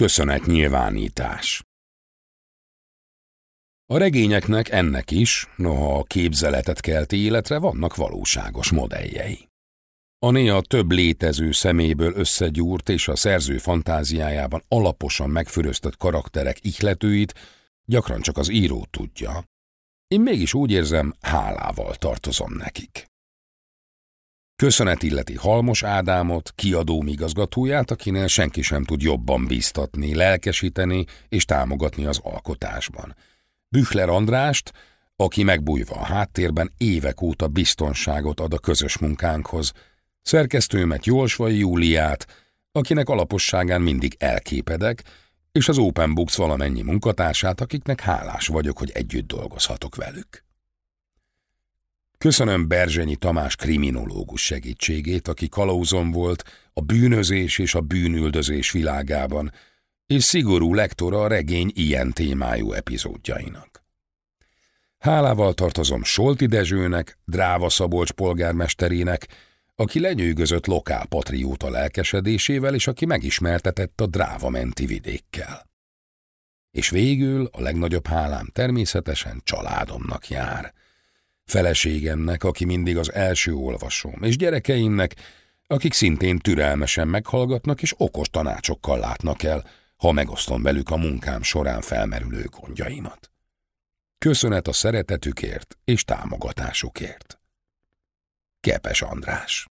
Köszönet nyilvánítás A regényeknek ennek is, noha a képzeletet kelti életre vannak valóságos modelljei. A néha több létező szeméből összegyúrt és a szerző fantáziájában alaposan megfüröztött karakterek ihletőit gyakran csak az író tudja. Én mégis úgy érzem, hálával tartozom nekik. Köszönet illeti Halmos Ádámot, kiadó igazgatóját, akinél senki sem tud jobban bíztatni, lelkesíteni és támogatni az alkotásban. Büchler Andrást, aki megbújva a háttérben évek óta biztonságot ad a közös munkánkhoz, szerkesztőmet Jolsvai Júliát, akinek alaposságán mindig elképedek, és az Open Books valamennyi munkatársát, akiknek hálás vagyok, hogy együtt dolgozhatok velük. Köszönöm Berzsenyi Tamás kriminológus segítségét, aki kalauzom volt a bűnözés és a bűnüldözés világában, és szigorú lektora a regény ilyen témájú epizódjainak. Hálával tartozom Solti Dezsőnek, Dráva Szabolcs polgármesterének, aki lenyűgözött lokál patrióta lelkesedésével, és aki megismertetett a dráva menti vidékkel. És végül a legnagyobb hálám természetesen családomnak jár – feleségemnek, aki mindig az első olvasóm, és gyerekeimnek, akik szintén türelmesen meghallgatnak és okos tanácsokkal látnak el, ha megosztom velük a munkám során felmerülő gondjaimat. Köszönet a szeretetükért és támogatásukért. Kepes András